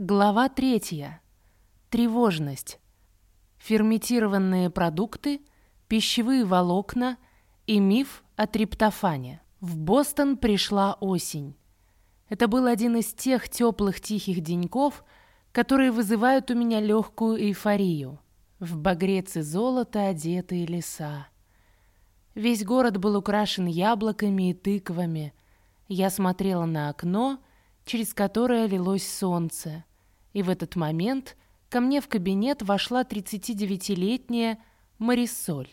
Глава третья. Тревожность. Ферментированные продукты, пищевые волокна и миф о триптофане. В Бостон пришла осень. Это был один из тех теплых тихих деньков, которые вызывают у меня легкую эйфорию. В багрец золото одетые леса. Весь город был украшен яблоками и тыквами. Я смотрела на окно, через которое лилось солнце. И в этот момент ко мне в кабинет вошла 39-летняя Марисоль,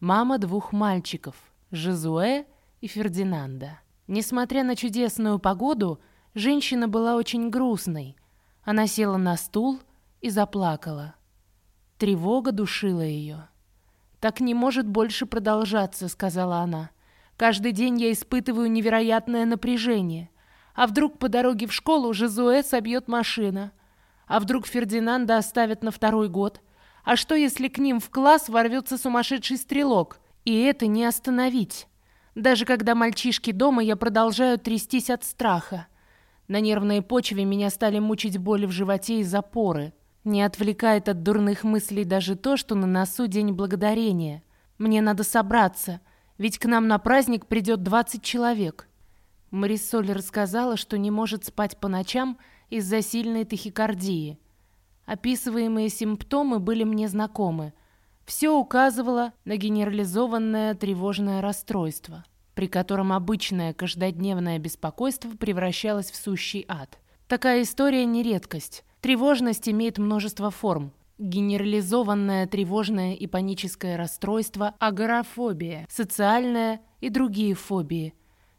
мама двух мальчиков, Жезуэ и Фердинанда. Несмотря на чудесную погоду, женщина была очень грустной. Она села на стул и заплакала. Тревога душила ее. «Так не может больше продолжаться», — сказала она. «Каждый день я испытываю невероятное напряжение. А вдруг по дороге в школу Жезуэ собьет машина? А вдруг Фердинанда оставят на второй год? А что, если к ним в класс ворвется сумасшедший стрелок? И это не остановить. Даже когда мальчишки дома, я продолжаю трястись от страха. На нервной почве меня стали мучить боли в животе и запоры. Не отвлекает от дурных мыслей даже то, что на носу День Благодарения. Мне надо собраться, ведь к нам на праздник придет 20 человек. Марисоль рассказала, что не может спать по ночам из-за сильной тахикардии. Описываемые симптомы были мне знакомы. Все указывало на генерализованное тревожное расстройство, при котором обычное каждодневное беспокойство превращалось в сущий ад. Такая история не редкость. Тревожность имеет множество форм. Генерализованное тревожное и паническое расстройство, агорафобия, социальная и другие фобии.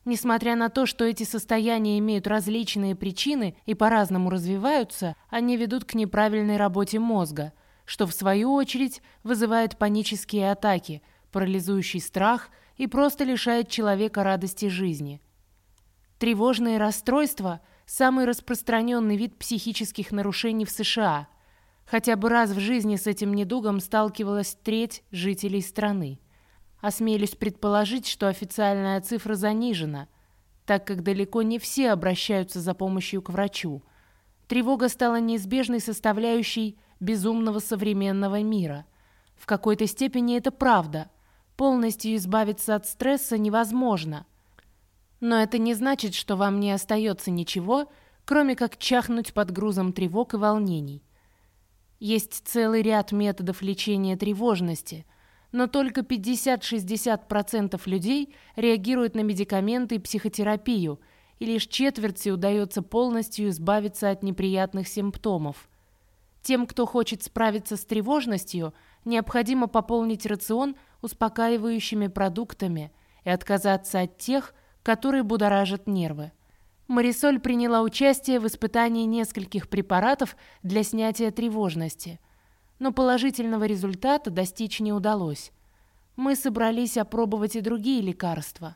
Несмотря на то, что эти состояния имеют различные причины и по-разному развиваются, они ведут к неправильной работе мозга, что в свою очередь вызывает панические атаки, парализующий страх и просто лишает человека радости жизни. Тревожные расстройства – самый распространенный вид психических нарушений в США. Хотя бы раз в жизни с этим недугом сталкивалась треть жителей страны. Осмелюсь предположить, что официальная цифра занижена, так как далеко не все обращаются за помощью к врачу. Тревога стала неизбежной составляющей безумного современного мира. В какой-то степени это правда. Полностью избавиться от стресса невозможно – но это не значит, что вам не остается ничего, кроме как чахнуть под грузом тревог и волнений. Есть целый ряд методов лечения тревожности, но только 50-60% людей реагируют на медикаменты и психотерапию, и лишь четверти удается полностью избавиться от неприятных симптомов. Тем, кто хочет справиться с тревожностью, необходимо пополнить рацион успокаивающими продуктами и отказаться от тех, которые будоражат нервы. Марисоль приняла участие в испытании нескольких препаратов для снятия тревожности, но положительного результата достичь не удалось. Мы собрались опробовать и другие лекарства,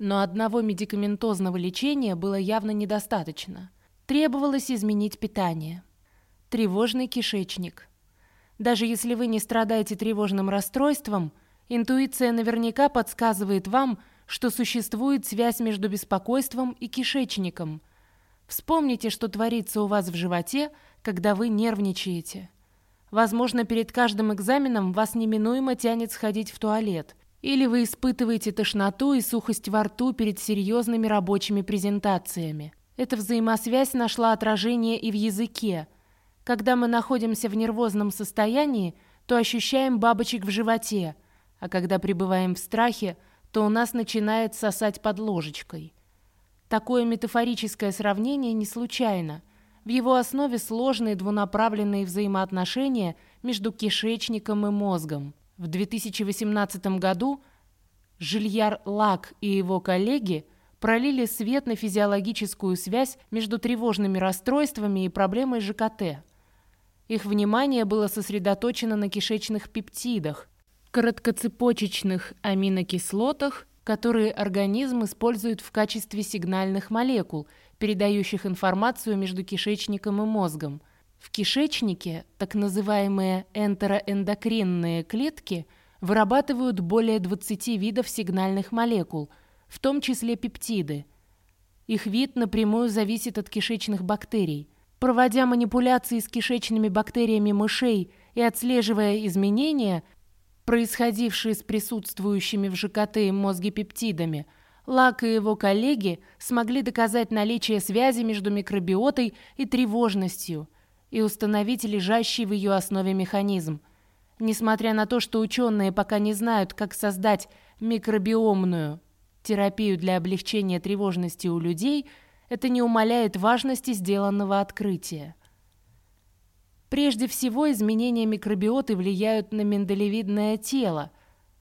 но одного медикаментозного лечения было явно недостаточно. Требовалось изменить питание. Тревожный кишечник. Даже если вы не страдаете тревожным расстройством, интуиция наверняка подсказывает вам, что существует связь между беспокойством и кишечником. Вспомните, что творится у вас в животе, когда вы нервничаете. Возможно, перед каждым экзаменом вас неминуемо тянет сходить в туалет. Или вы испытываете тошноту и сухость во рту перед серьезными рабочими презентациями. Эта взаимосвязь нашла отражение и в языке. Когда мы находимся в нервозном состоянии, то ощущаем бабочек в животе, а когда пребываем в страхе – то у нас начинает сосать под ложечкой. Такое метафорическое сравнение не случайно. В его основе сложные двунаправленные взаимоотношения между кишечником и мозгом. В 2018 году Жильяр Лак и его коллеги пролили свет на физиологическую связь между тревожными расстройствами и проблемой ЖКТ. Их внимание было сосредоточено на кишечных пептидах, короткоцепочечных аминокислотах, которые организм использует в качестве сигнальных молекул, передающих информацию между кишечником и мозгом. В кишечнике так называемые энтероэндокринные клетки вырабатывают более 20 видов сигнальных молекул, в том числе пептиды. Их вид напрямую зависит от кишечных бактерий. Проводя манипуляции с кишечными бактериями мышей и отслеживая изменения, происходившие с присутствующими в ЖКТ мозге пептидами, Лак и его коллеги смогли доказать наличие связи между микробиотой и тревожностью и установить лежащий в ее основе механизм. Несмотря на то, что ученые пока не знают, как создать микробиомную терапию для облегчения тревожности у людей, это не умаляет важности сделанного открытия. Прежде всего, изменения микробиоты влияют на миндалевидное тело,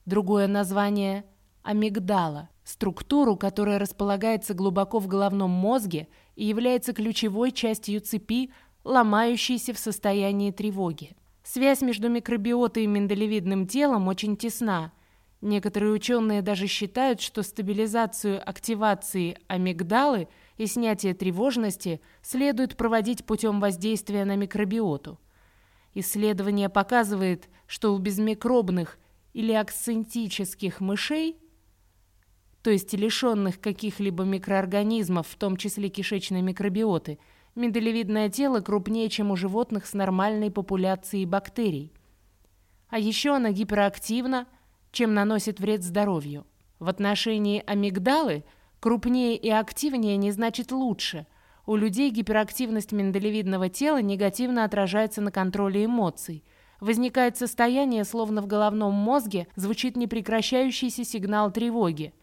другое название – амигдала, структуру, которая располагается глубоко в головном мозге и является ключевой частью цепи, ломающейся в состоянии тревоги. Связь между микробиотой и миндалевидным телом очень тесна – Некоторые ученые даже считают, что стабилизацию активации амигдалы и снятие тревожности следует проводить путем воздействия на микробиоту. Исследование показывает, что у безмикробных или акцентических мышей, то есть лишенных каких-либо микроорганизмов, в том числе кишечной микробиоты, миндалевидное тело крупнее, чем у животных с нормальной популяцией бактерий. А еще оно гиперактивно – чем наносит вред здоровью. В отношении амигдалы крупнее и активнее не значит лучше. У людей гиперактивность миндалевидного тела негативно отражается на контроле эмоций. Возникает состояние, словно в головном мозге звучит непрекращающийся сигнал тревоги.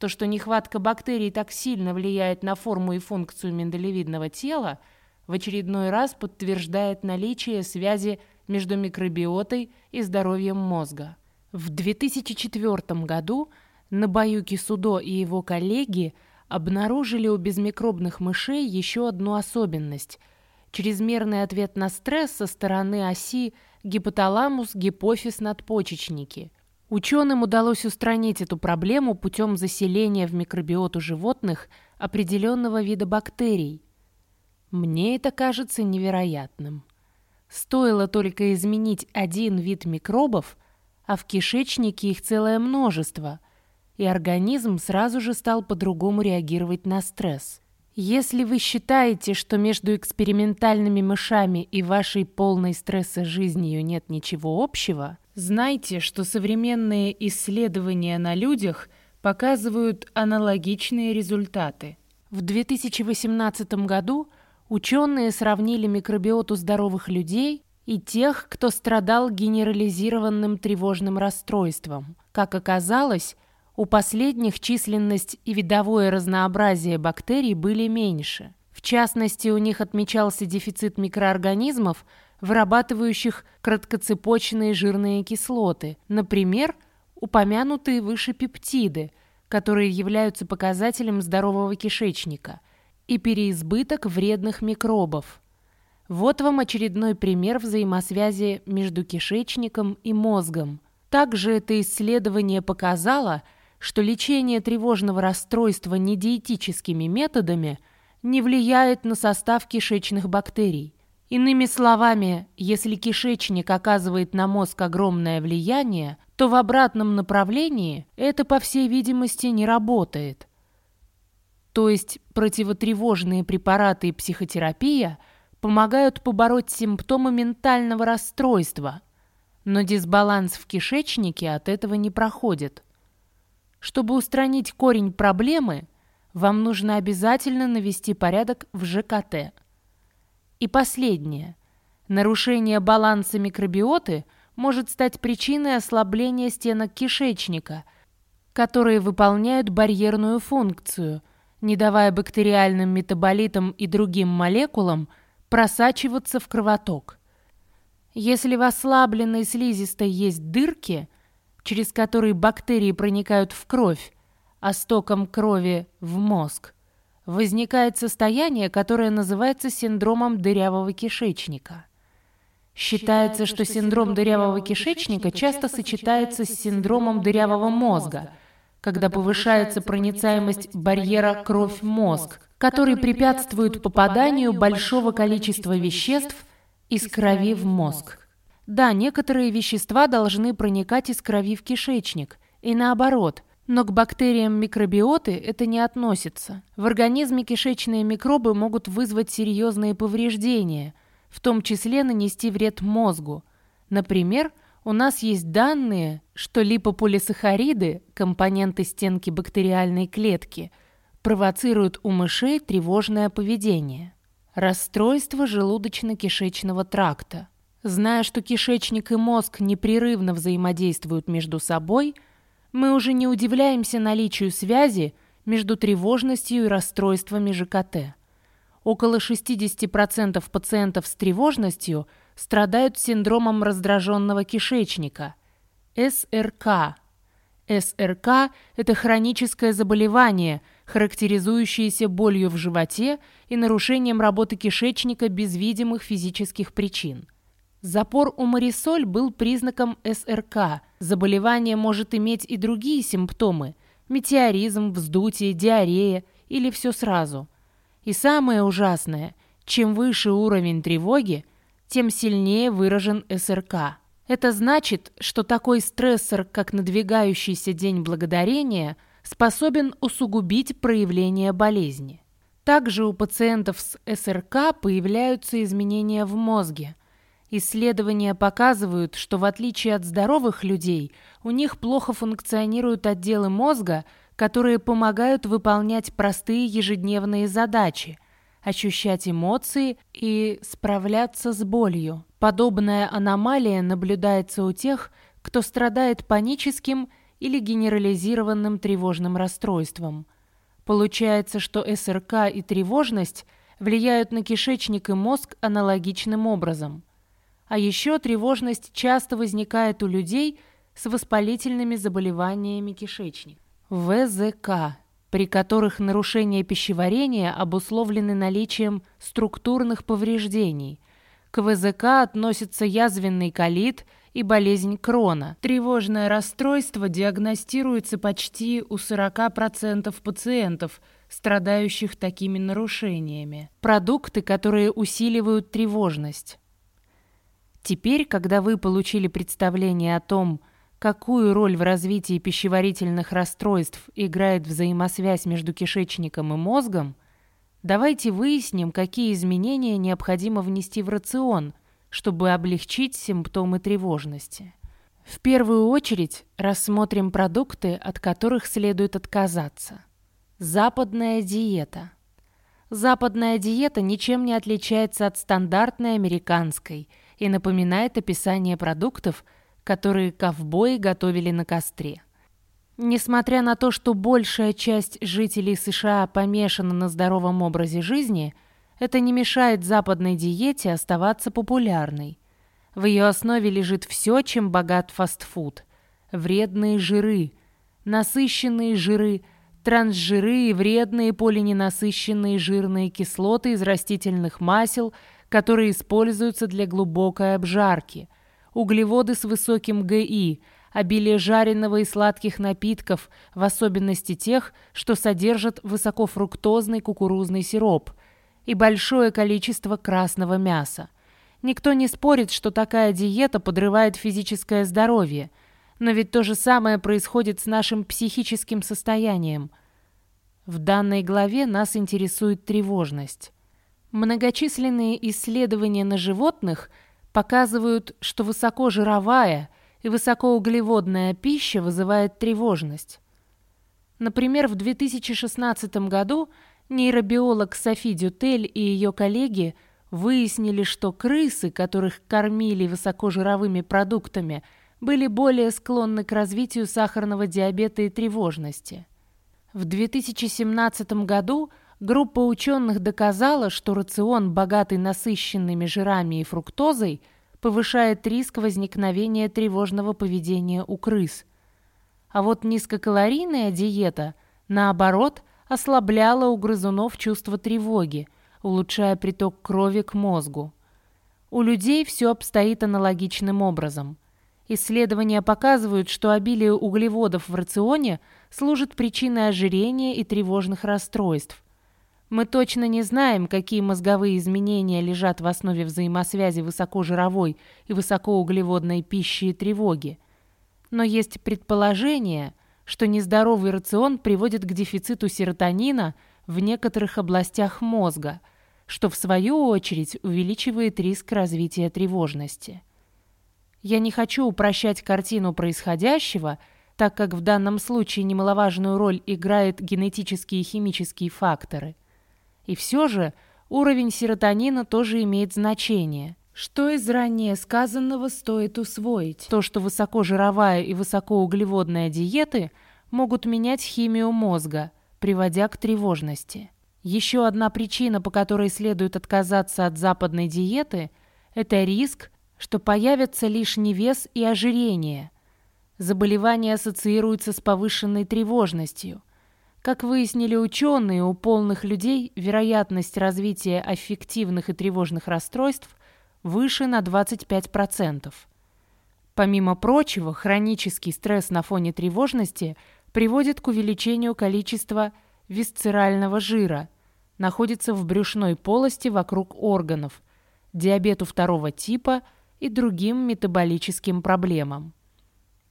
То, что нехватка бактерий так сильно влияет на форму и функцию миндалевидного тела, в очередной раз подтверждает наличие связи между микробиотой и здоровьем мозга. В 2004 году Набаюки Судо и его коллеги обнаружили у безмикробных мышей еще одну особенность – чрезмерный ответ на стресс со стороны оси гипоталамус-гипофиз-надпочечники. Ученым удалось устранить эту проблему путем заселения в микробиоту животных определенного вида бактерий. Мне это кажется невероятным. Стоило только изменить один вид микробов – а в кишечнике их целое множество, и организм сразу же стал по-другому реагировать на стресс. Если вы считаете, что между экспериментальными мышами и вашей полной стресса жизнью нет ничего общего, знайте, что современные исследования на людях показывают аналогичные результаты. В 2018 году ученые сравнили микробиоту здоровых людей и тех, кто страдал генерализированным тревожным расстройством. Как оказалось, у последних численность и видовое разнообразие бактерий были меньше. В частности, у них отмечался дефицит микроорганизмов, вырабатывающих краткоцепочные жирные кислоты, например, упомянутые выше пептиды, которые являются показателем здорового кишечника, и переизбыток вредных микробов. Вот вам очередной пример взаимосвязи между кишечником и мозгом. Также это исследование показало, что лечение тревожного расстройства недиетическими методами не влияет на состав кишечных бактерий. Иными словами, если кишечник оказывает на мозг огромное влияние, то в обратном направлении это, по всей видимости, не работает. То есть противотревожные препараты и психотерапия – помогают побороть симптомы ментального расстройства, но дисбаланс в кишечнике от этого не проходит. Чтобы устранить корень проблемы, вам нужно обязательно навести порядок в ЖКТ. И последнее. Нарушение баланса микробиоты может стать причиной ослабления стенок кишечника, которые выполняют барьерную функцию, не давая бактериальным метаболитам и другим молекулам – просачиваться в кровоток. Если в ослабленной слизистой есть дырки, через которые бактерии проникают в кровь, а стоком крови в мозг, возникает состояние, которое называется синдромом дырявого кишечника. Считается, что синдром дырявого кишечника часто сочетается с синдромом дырявого мозга, когда повышается проницаемость барьера кровь-мозг, который препятствует попаданию большого количества веществ из крови в мозг. Да, некоторые вещества должны проникать из крови в кишечник, и наоборот, Но к бактериям микробиоты это не относится. В организме кишечные микробы могут вызвать серьезные повреждения, в том числе нанести вред мозгу. Например, у нас есть данные, что липополисахариды, компоненты стенки бактериальной клетки, провоцируют у мышей тревожное поведение. Расстройство желудочно-кишечного тракта. Зная, что кишечник и мозг непрерывно взаимодействуют между собой – мы уже не удивляемся наличию связи между тревожностью и расстройствами ЖКТ. Около 60% пациентов с тревожностью страдают синдромом раздраженного кишечника – СРК. СРК – это хроническое заболевание, характеризующееся болью в животе и нарушением работы кишечника без видимых физических причин – Запор у Марисоль был признаком СРК. Заболевание может иметь и другие симптомы – метеоризм, вздутие, диарея или все сразу. И самое ужасное – чем выше уровень тревоги, тем сильнее выражен СРК. Это значит, что такой стрессор, как надвигающийся День Благодарения, способен усугубить проявление болезни. Также у пациентов с СРК появляются изменения в мозге – Исследования показывают, что в отличие от здоровых людей, у них плохо функционируют отделы мозга, которые помогают выполнять простые ежедневные задачи, ощущать эмоции и справляться с болью. Подобная аномалия наблюдается у тех, кто страдает паническим или генерализированным тревожным расстройством. Получается, что СРК и тревожность влияют на кишечник и мозг аналогичным образом – а еще тревожность часто возникает у людей с воспалительными заболеваниями кишечника. ВЗК, при которых нарушения пищеварения обусловлены наличием структурных повреждений. К ВЗК относятся язвенный колит и болезнь Крона. Тревожное расстройство диагностируется почти у 40% пациентов, страдающих такими нарушениями. Продукты, которые усиливают тревожность. Теперь, когда вы получили представление о том, какую роль в развитии пищеварительных расстройств играет взаимосвязь между кишечником и мозгом, давайте выясним, какие изменения необходимо внести в рацион, чтобы облегчить симптомы тревожности. В первую очередь рассмотрим продукты, от которых следует отказаться. Западная диета. Западная диета ничем не отличается от стандартной американской – и напоминает описание продуктов, которые ковбои готовили на костре. Несмотря на то, что большая часть жителей США помешана на здоровом образе жизни, это не мешает западной диете оставаться популярной. В ее основе лежит все, чем богат фастфуд. Вредные жиры, насыщенные жиры, трансжиры и вредные полиненасыщенные жирные кислоты из растительных масел – которые используются для глубокой обжарки, углеводы с высоким ГИ, обилие жареного и сладких напитков, в особенности тех, что содержат высокофруктозный кукурузный сироп, и большое количество красного мяса. Никто не спорит, что такая диета подрывает физическое здоровье, но ведь то же самое происходит с нашим психическим состоянием. В данной главе нас интересует тревожность. Многочисленные исследования на животных показывают, что высокожировая и высокоуглеводная пища вызывает тревожность. Например, в 2016 году нейробиолог Софи Дютель и ее коллеги выяснили, что крысы, которых кормили высокожировыми продуктами, были более склонны к развитию сахарного диабета и тревожности. В 2017 году Группа ученых доказала, что рацион, богатый насыщенными жирами и фруктозой, повышает риск возникновения тревожного поведения у крыс. А вот низкокалорийная диета, наоборот, ослабляла у грызунов чувство тревоги, улучшая приток крови к мозгу. У людей все обстоит аналогичным образом. Исследования показывают, что обилие углеводов в рационе служит причиной ожирения и тревожных расстройств – мы точно не знаем, какие мозговые изменения лежат в основе взаимосвязи высокожировой и высокоуглеводной пищи и тревоги. Но есть предположение, что нездоровый рацион приводит к дефициту серотонина в некоторых областях мозга, что в свою очередь увеличивает риск развития тревожности. Я не хочу упрощать картину происходящего, так как в данном случае немаловажную роль играют генетические и химические факторы. И все же уровень серотонина тоже имеет значение. Что из ранее сказанного стоит усвоить? То, что высокожировая и высокоуглеводная диеты могут менять химию мозга, приводя к тревожности. Еще одна причина, по которой следует отказаться от западной диеты, это риск, что появится лишний вес и ожирение. Заболевание ассоциируется с повышенной тревожностью. Как выяснили ученые, у полных людей вероятность развития аффективных и тревожных расстройств выше на 25%. Помимо прочего, хронический стресс на фоне тревожности приводит к увеличению количества висцерального жира, находится в брюшной полости вокруг органов, диабету второго типа и другим метаболическим проблемам.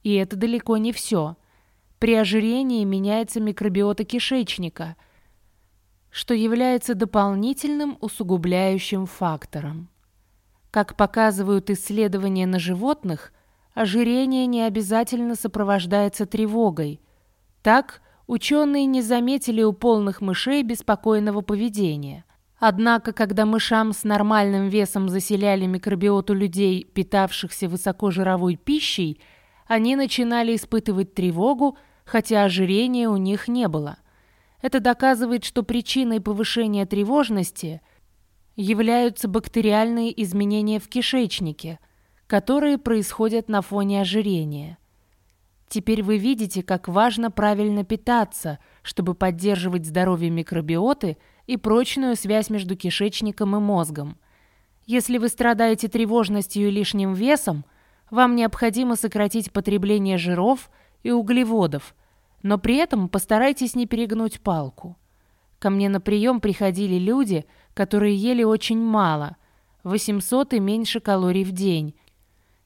И это далеко не все. При ожирении меняется микробиота кишечника, что является дополнительным усугубляющим фактором. Как показывают исследования на животных, ожирение не обязательно сопровождается тревогой. Так, ученые не заметили у полных мышей беспокойного поведения. Однако, когда мышам с нормальным весом заселяли микробиоту людей, питавшихся высокожировой пищей, они начинали испытывать тревогу, хотя ожирения у них не было. Это доказывает, что причиной повышения тревожности являются бактериальные изменения в кишечнике, которые происходят на фоне ожирения. Теперь вы видите, как важно правильно питаться, чтобы поддерживать здоровье микробиоты и прочную связь между кишечником и мозгом. Если вы страдаете тревожностью и лишним весом, вам необходимо сократить потребление жиров и углеводов, но при этом постарайтесь не перегнуть палку. Ко мне на прием приходили люди – которые ели очень мало, 800 и меньше калорий в день,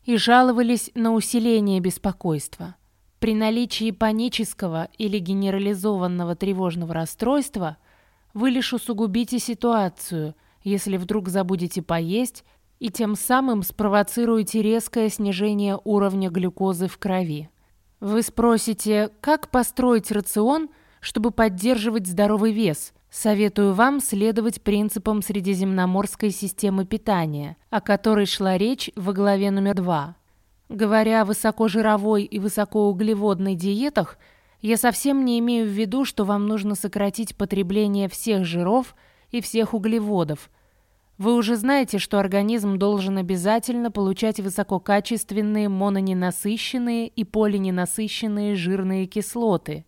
и жаловались на усиление беспокойства. При наличии панического или генерализованного тревожного расстройства вы лишь усугубите ситуацию, если вдруг забудете поесть и тем самым спровоцируете резкое снижение уровня глюкозы в крови. Вы спросите, как построить рацион, чтобы поддерживать здоровый вес – Советую вам следовать принципам средиземноморской системы питания, о которой шла речь во главе номер два. Говоря о высокожировой и высокоуглеводной диетах, я совсем не имею в виду, что вам нужно сократить потребление всех жиров и всех углеводов. Вы уже знаете, что организм должен обязательно получать высококачественные мононенасыщенные и полиненасыщенные жирные кислоты,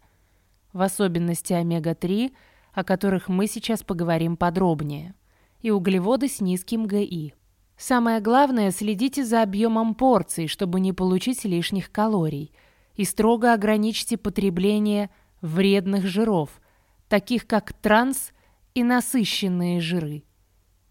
в особенности омега-3 – о которых мы сейчас поговорим подробнее, и углеводы с низким ГИ. Самое главное, следите за объемом порций, чтобы не получить лишних калорий, и строго ограничьте потребление вредных жиров, таких как транс и насыщенные жиры,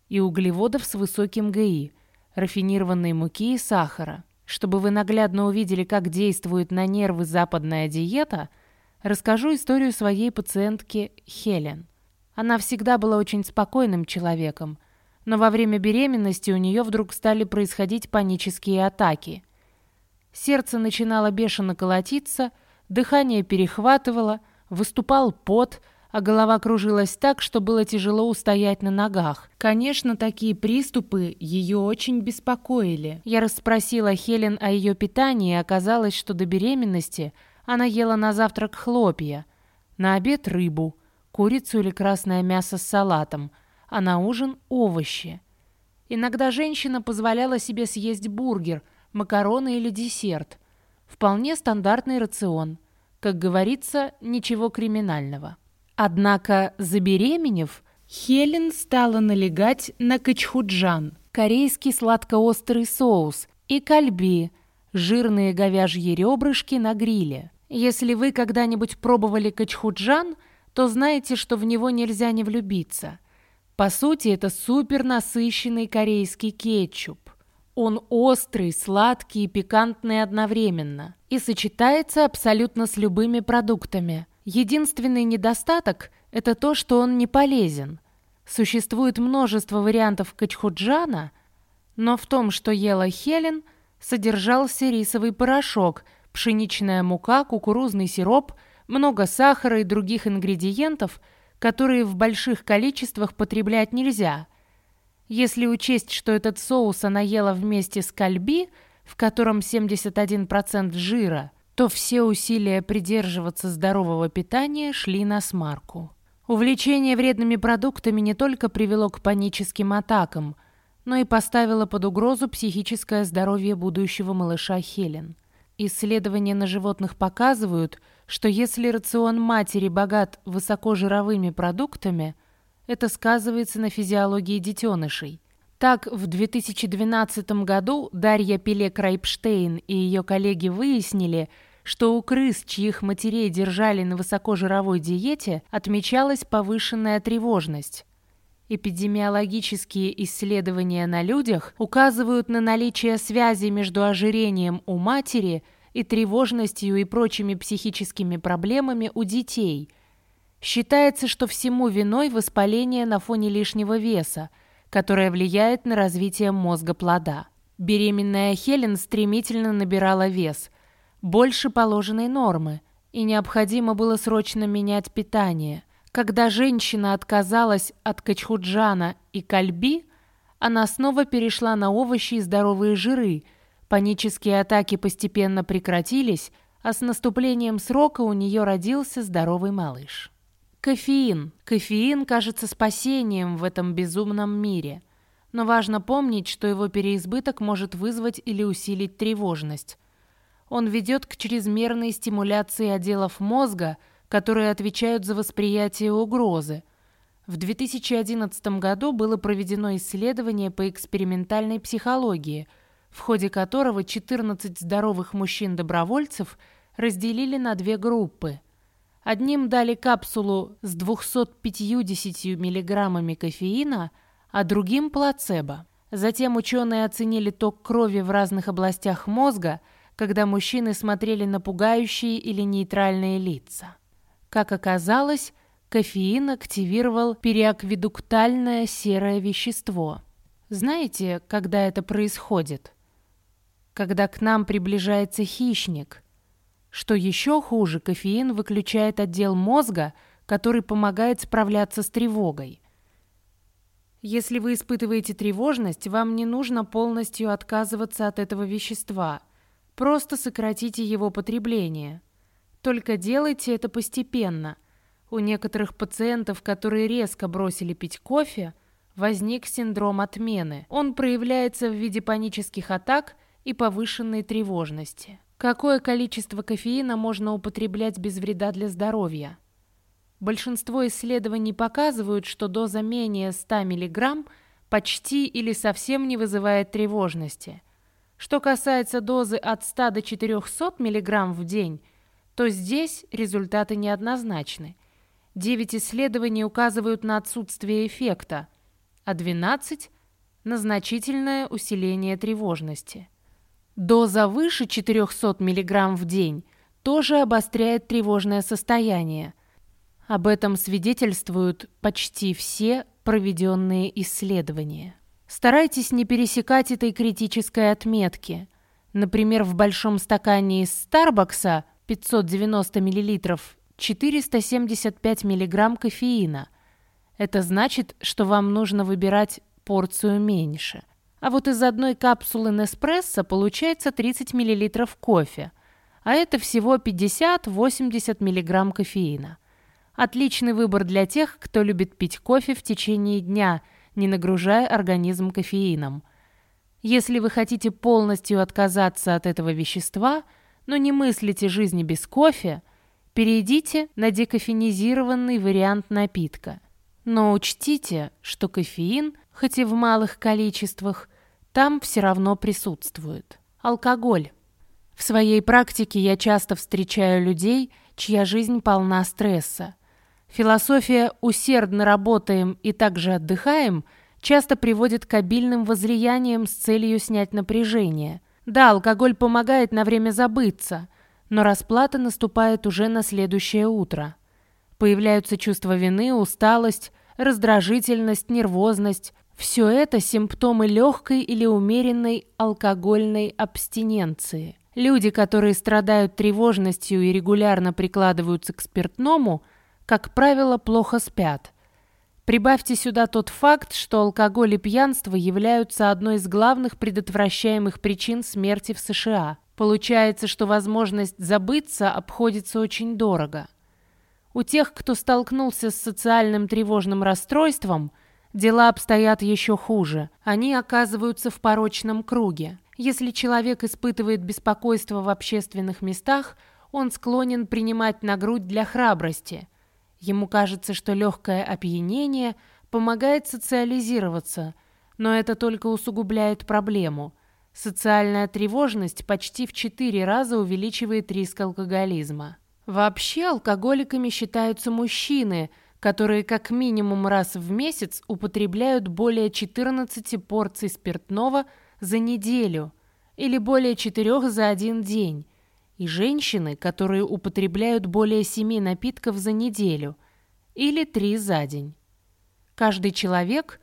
и углеводов с высоким ГИ, рафинированной муки и сахара. Чтобы вы наглядно увидели, как действует на нервы западная диета – Расскажу историю своей пациентки Хелен. Она всегда была очень спокойным человеком, но во время беременности у нее вдруг стали происходить панические атаки. Сердце начинало бешено колотиться, дыхание перехватывало, выступал пот, а голова кружилась так, что было тяжело устоять на ногах. Конечно, такие приступы ее очень беспокоили. Я расспросила Хелен о ее питании, и оказалось, что до беременности – она ела на завтрак хлопья, на обед рыбу, курицу или красное мясо с салатом, а на ужин овощи. Иногда женщина позволяла себе съесть бургер, макароны или десерт. Вполне стандартный рацион. Как говорится, ничего криминального. Однако, забеременев, Хелен стала налегать на качхуджан, корейский сладкоострый соус, и кальби, жирные говяжьи ребрышки на гриле. Если вы когда-нибудь пробовали качхуджан, то знаете, что в него нельзя не влюбиться. По сути, это супер насыщенный корейский кетчуп. Он острый, сладкий и пикантный одновременно и сочетается абсолютно с любыми продуктами. Единственный недостаток – это то, что он не полезен. Существует множество вариантов качхуджана, но в том, что ела Хелен, содержался рисовый порошок, пшеничная мука, кукурузный сироп, много сахара и других ингредиентов, которые в больших количествах потреблять нельзя – если учесть, что этот соус она ела вместе с кальби, в котором 71% жира, то все усилия придерживаться здорового питания шли на смарку. Увлечение вредными продуктами не только привело к паническим атакам, но и поставило под угрозу психическое здоровье будущего малыша Хелен. Исследования на животных показывают, что если рацион матери богат высокожировыми продуктами – это сказывается на физиологии детенышей. Так, в 2012 году Дарья Пеле-Крайпштейн и ее коллеги выяснили, что у крыс, чьих матерей держали на высокожировой диете, отмечалась повышенная тревожность. Эпидемиологические исследования на людях указывают на наличие связи между ожирением у матери и тревожностью и прочими психическими проблемами у детей – Считается, что всему виной воспаление на фоне лишнего веса, которое влияет на развитие мозга плода. Беременная Хелен стремительно набирала вес, больше положенной нормы, и необходимо было срочно менять питание. Когда женщина отказалась от качхуджана и кальби, она снова перешла на овощи и здоровые жиры. Панические атаки постепенно прекратились, а с наступлением срока у нее родился здоровый малыш. Кофеин. Кофеин кажется спасением в этом безумном мире. Но важно помнить, что его переизбыток может вызвать или усилить тревожность. Он ведет к чрезмерной стимуляции отделов мозга, которые отвечают за восприятие угрозы. В 2011 году было проведено исследование по экспериментальной психологии, в ходе которого 14 здоровых мужчин-добровольцев разделили на две группы – Одним дали капсулу с 250 миллиграммами кофеина, а другим – плацебо. Затем ученые оценили ток крови в разных областях мозга, когда мужчины смотрели на пугающие или нейтральные лица. Как оказалось, кофеин активировал переакведуктальное серое вещество. Знаете, когда это происходит? Когда к нам приближается хищник – что еще хуже, кофеин выключает отдел мозга, который помогает справляться с тревогой. Если вы испытываете тревожность, вам не нужно полностью отказываться от этого вещества. Просто сократите его потребление. Только делайте это постепенно. У некоторых пациентов, которые резко бросили пить кофе, возник синдром отмены. Он проявляется в виде панических атак и повышенной тревожности. Какое количество кофеина можно употреблять без вреда для здоровья? Большинство исследований показывают, что доза менее 100 мг почти или совсем не вызывает тревожности. Что касается дозы от 100 до 400 мг в день, то здесь результаты неоднозначны. 9 исследований указывают на отсутствие эффекта, а 12 – на значительное усиление тревожности. Доза выше 400 мг в день тоже обостряет тревожное состояние. Об этом свидетельствуют почти все проведенные исследования. Старайтесь не пересекать этой критической отметки. Например, в большом стакане из Старбакса 590 мл 475 мг кофеина. Это значит, что вам нужно выбирать порцию меньше – а вот из одной капсулы Неспрессо получается 30 мл кофе, а это всего 50-80 мг кофеина. Отличный выбор для тех, кто любит пить кофе в течение дня, не нагружая организм кофеином. Если вы хотите полностью отказаться от этого вещества, но не мыслите жизни без кофе, перейдите на декофенизированный вариант напитка. Но учтите, что кофеин, хоть и в малых количествах, там все равно присутствует. Алкоголь. В своей практике я часто встречаю людей, чья жизнь полна стресса. Философия «усердно работаем и также отдыхаем» часто приводит к обильным возлияниям с целью снять напряжение. Да, алкоголь помогает на время забыться, но расплата наступает уже на следующее утро. Появляются чувство вины, усталость, раздражительность, нервозность. Все это симптомы легкой или умеренной алкогольной абстиненции. Люди, которые страдают тревожностью и регулярно прикладываются к спиртному, как правило, плохо спят. Прибавьте сюда тот факт, что алкоголь и пьянство являются одной из главных предотвращаемых причин смерти в США. Получается, что возможность забыться обходится очень дорого. У тех, кто столкнулся с социальным тревожным расстройством, дела обстоят еще хуже. Они оказываются в порочном круге. Если человек испытывает беспокойство в общественных местах, он склонен принимать на грудь для храбрости. Ему кажется, что легкое опьянение помогает социализироваться, но это только усугубляет проблему. Социальная тревожность почти в четыре раза увеличивает риск алкоголизма. Вообще алкоголиками считаются мужчины, которые как минимум раз в месяц употребляют более 14 порций спиртного за неделю или более 4 за один день, и женщины, которые употребляют более 7 напитков за неделю или 3 за день. Каждый человек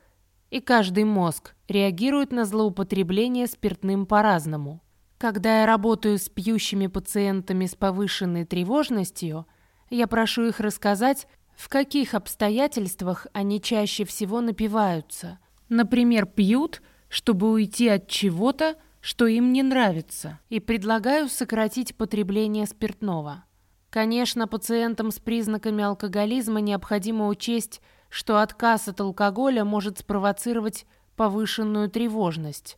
и каждый мозг реагируют на злоупотребление спиртным по-разному. Когда я работаю с пьющими пациентами с повышенной тревожностью, я прошу их рассказать, в каких обстоятельствах они чаще всего напиваются. Например, пьют, чтобы уйти от чего-то, что им не нравится, и предлагаю сократить потребление спиртного. Конечно, пациентам с признаками алкоголизма необходимо учесть, что отказ от алкоголя может спровоцировать повышенную тревожность.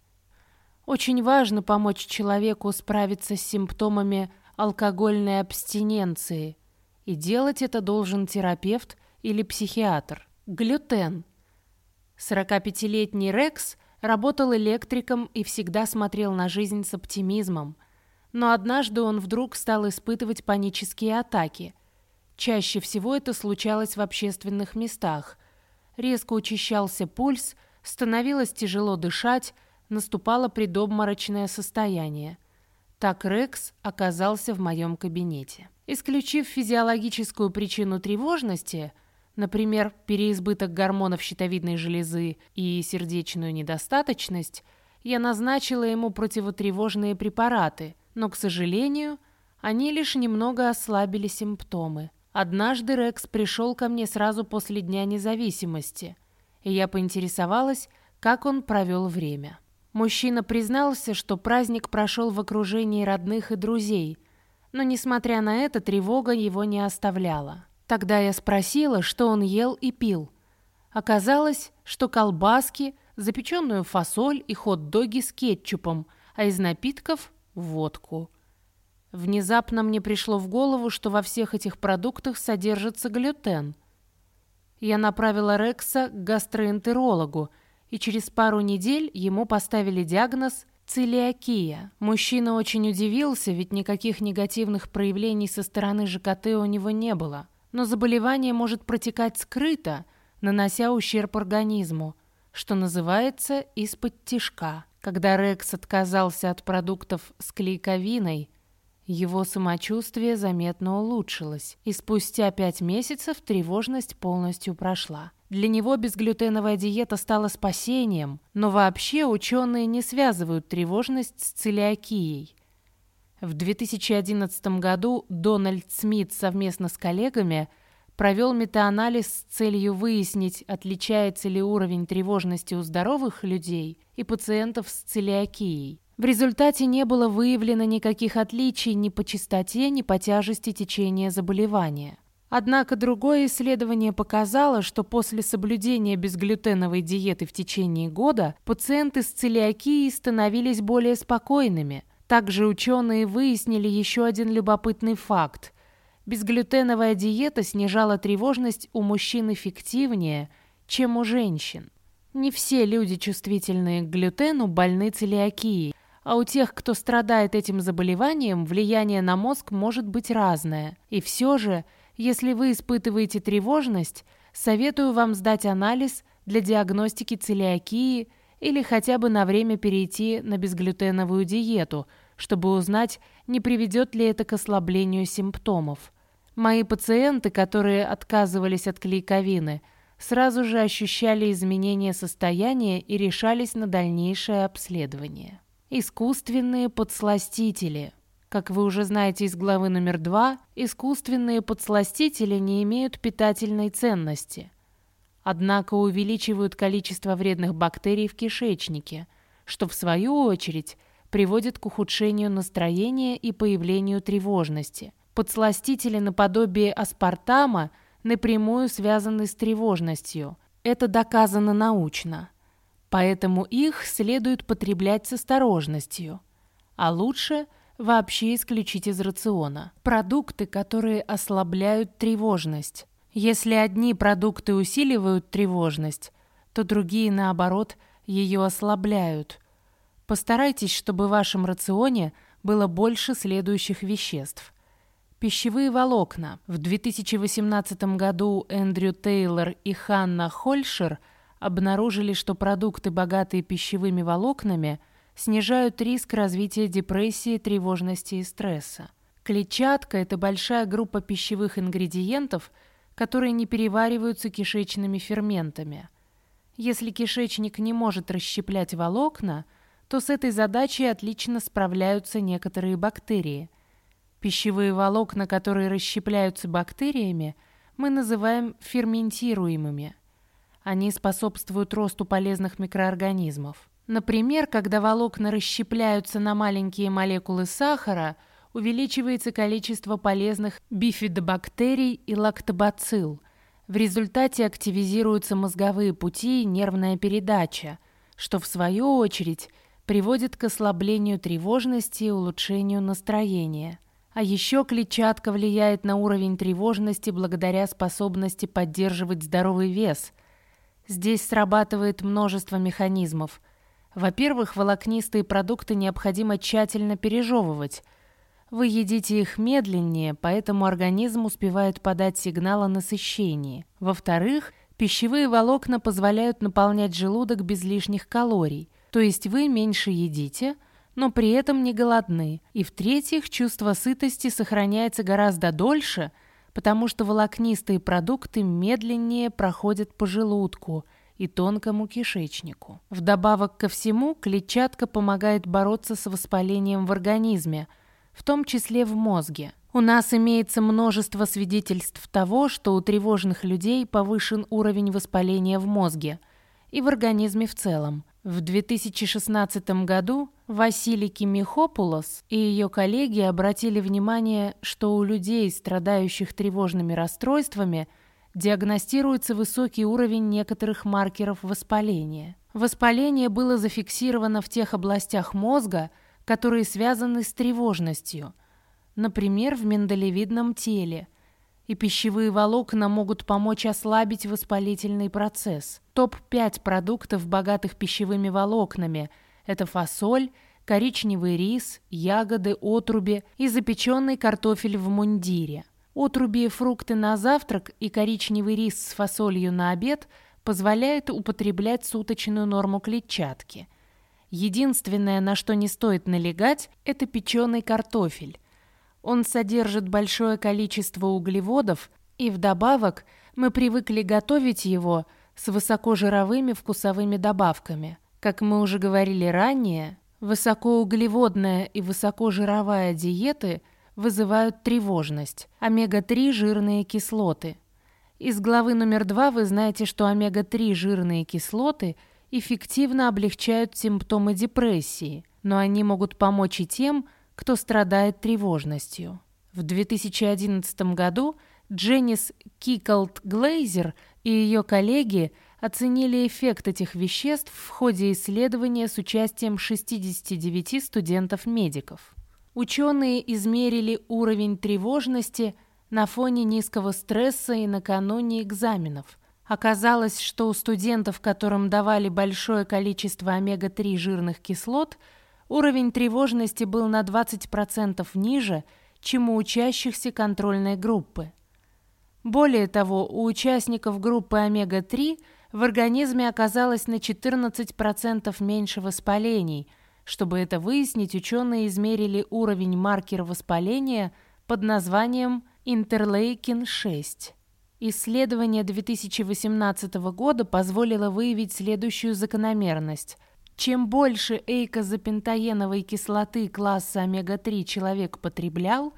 Очень важно помочь человеку справиться с симптомами алкогольной абстиненции, и делать это должен терапевт или психиатр. Глютен. 45-летний Рекс работал электриком и всегда смотрел на жизнь с оптимизмом. Но однажды он вдруг стал испытывать панические атаки. Чаще всего это случалось в общественных местах. Резко учащался пульс, становилось тяжело дышать, наступало предобморочное состояние. Так Рекс оказался в моем кабинете. Исключив физиологическую причину тревожности, например, переизбыток гормонов щитовидной железы и сердечную недостаточность, я назначила ему противотревожные препараты, но, к сожалению, они лишь немного ослабили симптомы. Однажды Рекс пришел ко мне сразу после Дня независимости, и я поинтересовалась, как он провел время. Мужчина признался, что праздник прошел в окружении родных и друзей, но, несмотря на это, тревога его не оставляла. Тогда я спросила, что он ел и пил. Оказалось, что колбаски, запеченную фасоль и хот-доги с кетчупом, а из напитков – водку. Внезапно мне пришло в голову, что во всех этих продуктах содержится глютен. Я направила Рекса к гастроэнтерологу – и через пару недель ему поставили диагноз целиакия. Мужчина очень удивился, ведь никаких негативных проявлений со стороны ЖКТ у него не было. Но заболевание может протекать скрыто, нанося ущерб организму, что называется из-под тишка. Когда Рекс отказался от продуктов с клейковиной, его самочувствие заметно улучшилось, и спустя пять месяцев тревожность полностью прошла. Для него безглютеновая диета стала спасением, но вообще ученые не связывают тревожность с целиакией. В 2011 году Дональд Смит совместно с коллегами провел метаанализ с целью выяснить, отличается ли уровень тревожности у здоровых людей и пациентов с целиакией. В результате не было выявлено никаких отличий ни по частоте, ни по тяжести течения заболевания. Однако другое исследование показало, что после соблюдения безглютеновой диеты в течение года пациенты с целиакией становились более спокойными. Также ученые выяснили еще один любопытный факт. Безглютеновая диета снижала тревожность у мужчин эффективнее, чем у женщин. Не все люди, чувствительные к глютену, больны целиакией, а у тех, кто страдает этим заболеванием, влияние на мозг может быть разное. И все же – если вы испытываете тревожность, советую вам сдать анализ для диагностики целиакии или хотя бы на время перейти на безглютеновую диету, чтобы узнать, не приведет ли это к ослаблению симптомов. Мои пациенты, которые отказывались от клейковины, сразу же ощущали изменение состояния и решались на дальнейшее обследование. Искусственные подсластители. Как вы уже знаете из главы номер 2, искусственные подсластители не имеют питательной ценности. Однако увеличивают количество вредных бактерий в кишечнике, что в свою очередь приводит к ухудшению настроения и появлению тревожности. Подсластители наподобие аспартама напрямую связаны с тревожностью. Это доказано научно. Поэтому их следует потреблять с осторожностью. А лучше вообще исключить из рациона. Продукты, которые ослабляют тревожность. Если одни продукты усиливают тревожность, то другие, наоборот, ее ослабляют. Постарайтесь, чтобы в вашем рационе было больше следующих веществ. Пищевые волокна. В 2018 году Эндрю Тейлор и Ханна Хольшер – обнаружили, что продукты, богатые пищевыми волокнами, снижают риск развития депрессии, тревожности и стресса. Клетчатка – это большая группа пищевых ингредиентов, которые не перевариваются кишечными ферментами. Если кишечник не может расщеплять волокна, то с этой задачей отлично справляются некоторые бактерии. Пищевые волокна, которые расщепляются бактериями, мы называем ферментируемыми – они способствуют росту полезных микроорганизмов. Например, когда волокна расщепляются на маленькие молекулы сахара, увеличивается количество полезных бифидобактерий и лактобацилл. В результате активизируются мозговые пути и нервная передача, что в свою очередь приводит к ослаблению тревожности и улучшению настроения. А еще клетчатка влияет на уровень тревожности благодаря способности поддерживать здоровый вес – Здесь срабатывает множество механизмов. Во-первых, волокнистые продукты необходимо тщательно пережевывать. Вы едите их медленнее, поэтому организм успевает подать сигнал о насыщении. Во-вторых, пищевые волокна позволяют наполнять желудок без лишних калорий, то есть вы меньше едите, но при этом не голодны. И в-третьих, чувство сытости сохраняется гораздо дольше – потому что волокнистые продукты медленнее проходят по желудку и тонкому кишечнику. Вдобавок ко всему, клетчатка помогает бороться с воспалением в организме, в том числе в мозге. У нас имеется множество свидетельств того, что у тревожных людей повышен уровень воспаления в мозге и в организме в целом. В 2016 году Василий Кимихопулос и ее коллеги обратили внимание, что у людей, страдающих тревожными расстройствами, диагностируется высокий уровень некоторых маркеров воспаления. Воспаление было зафиксировано в тех областях мозга, которые связаны с тревожностью, например, в миндалевидном теле – и пищевые волокна могут помочь ослабить воспалительный процесс. Топ-5 продуктов, богатых пищевыми волокнами – это фасоль, коричневый рис, ягоды, отруби и запеченный картофель в мундире. Отруби и фрукты на завтрак и коричневый рис с фасолью на обед позволяют употреблять суточную норму клетчатки. Единственное, на что не стоит налегать, это печеный картофель. Он содержит большое количество углеводов, и вдобавок мы привыкли готовить его с высокожировыми вкусовыми добавками. Как мы уже говорили ранее, высокоуглеводная и высокожировая диеты вызывают тревожность. Омега-3 жирные кислоты. Из главы номер 2 вы знаете, что омега-3 жирные кислоты эффективно облегчают симптомы депрессии, но они могут помочь и тем, кто страдает тревожностью. В 2011 году Дженнис Киколд Глейзер и ее коллеги оценили эффект этих веществ в ходе исследования с участием 69 студентов-медиков. Ученые измерили уровень тревожности на фоне низкого стресса и накануне экзаменов. Оказалось, что у студентов, которым давали большое количество омега-3 жирных кислот – Уровень тревожности был на 20% ниже, чем у учащихся контрольной группы. Более того, у участников группы омега-3 в организме оказалось на 14% меньше воспалений. Чтобы это выяснить, ученые измерили уровень маркера воспаления под названием интерлейкин-6. Исследование 2018 года позволило выявить следующую закономерность. Чем больше эйкозапентаеновой кислоты класса омега-3 человек потреблял,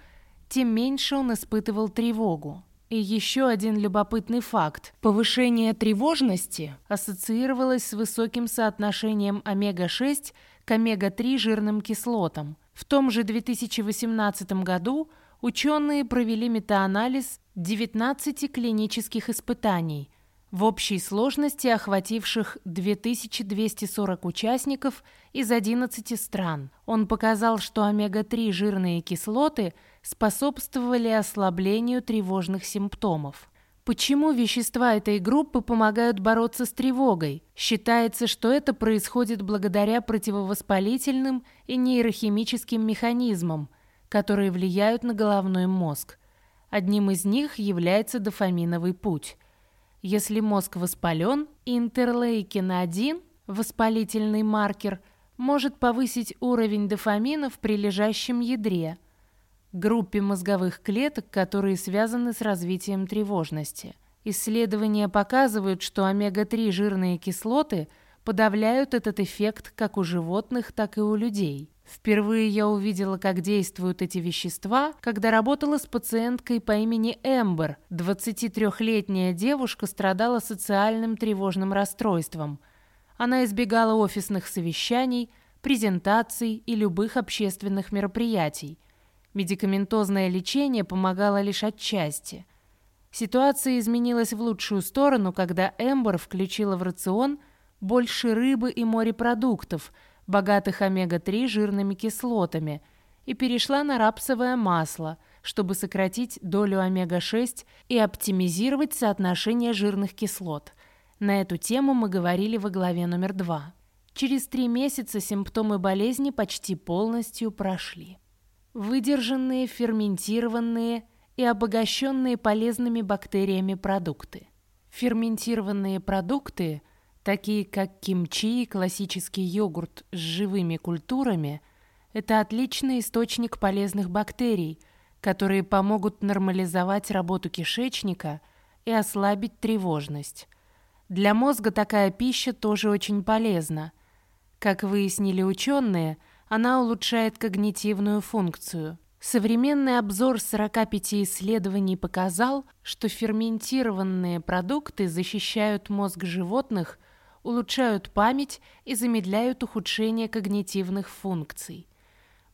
тем меньше он испытывал тревогу. И еще один любопытный факт. Повышение тревожности ассоциировалось с высоким соотношением омега-6 к омега-3 жирным кислотам. В том же 2018 году ученые провели метаанализ 19 клинических испытаний, в общей сложности охвативших 2240 участников из 11 стран. Он показал, что омега-3 жирные кислоты – способствовали ослаблению тревожных симптомов. Почему вещества этой группы помогают бороться с тревогой? Считается, что это происходит благодаря противовоспалительным и нейрохимическим механизмам, которые влияют на головной мозг. Одним из них является дофаминовый путь. Если мозг воспален, интерлейкин-1, воспалительный маркер, может повысить уровень дофамина в прилежащем ядре – группе мозговых клеток, которые связаны с развитием тревожности. Исследования показывают, что омега-3 жирные кислоты подавляют этот эффект как у животных, так и у людей. Впервые я увидела, как действуют эти вещества, когда работала с пациенткой по имени Эмбер. 23-летняя девушка страдала социальным тревожным расстройством. Она избегала офисных совещаний, презентаций и любых общественных мероприятий – Медикаментозное лечение помогало лишь отчасти. Ситуация изменилась в лучшую сторону, когда Эмбер включила в рацион больше рыбы и морепродуктов, богатых омега-3 жирными кислотами, и перешла на рапсовое масло, чтобы сократить долю омега-6 и оптимизировать соотношение жирных кислот. На эту тему мы говорили во главе номер 2. Через три месяца симптомы болезни почти полностью прошли выдержанные, ферментированные и обогащенные полезными бактериями продукты. Ферментированные продукты, такие как кимчи и классический йогурт с живыми культурами, это отличный источник полезных бактерий, которые помогут нормализовать работу кишечника и ослабить тревожность. Для мозга такая пища тоже очень полезна. Как выяснили ученые, она улучшает когнитивную функцию. Современный обзор 45 исследований показал, что ферментированные продукты защищают мозг животных, улучшают память и замедляют ухудшение когнитивных функций.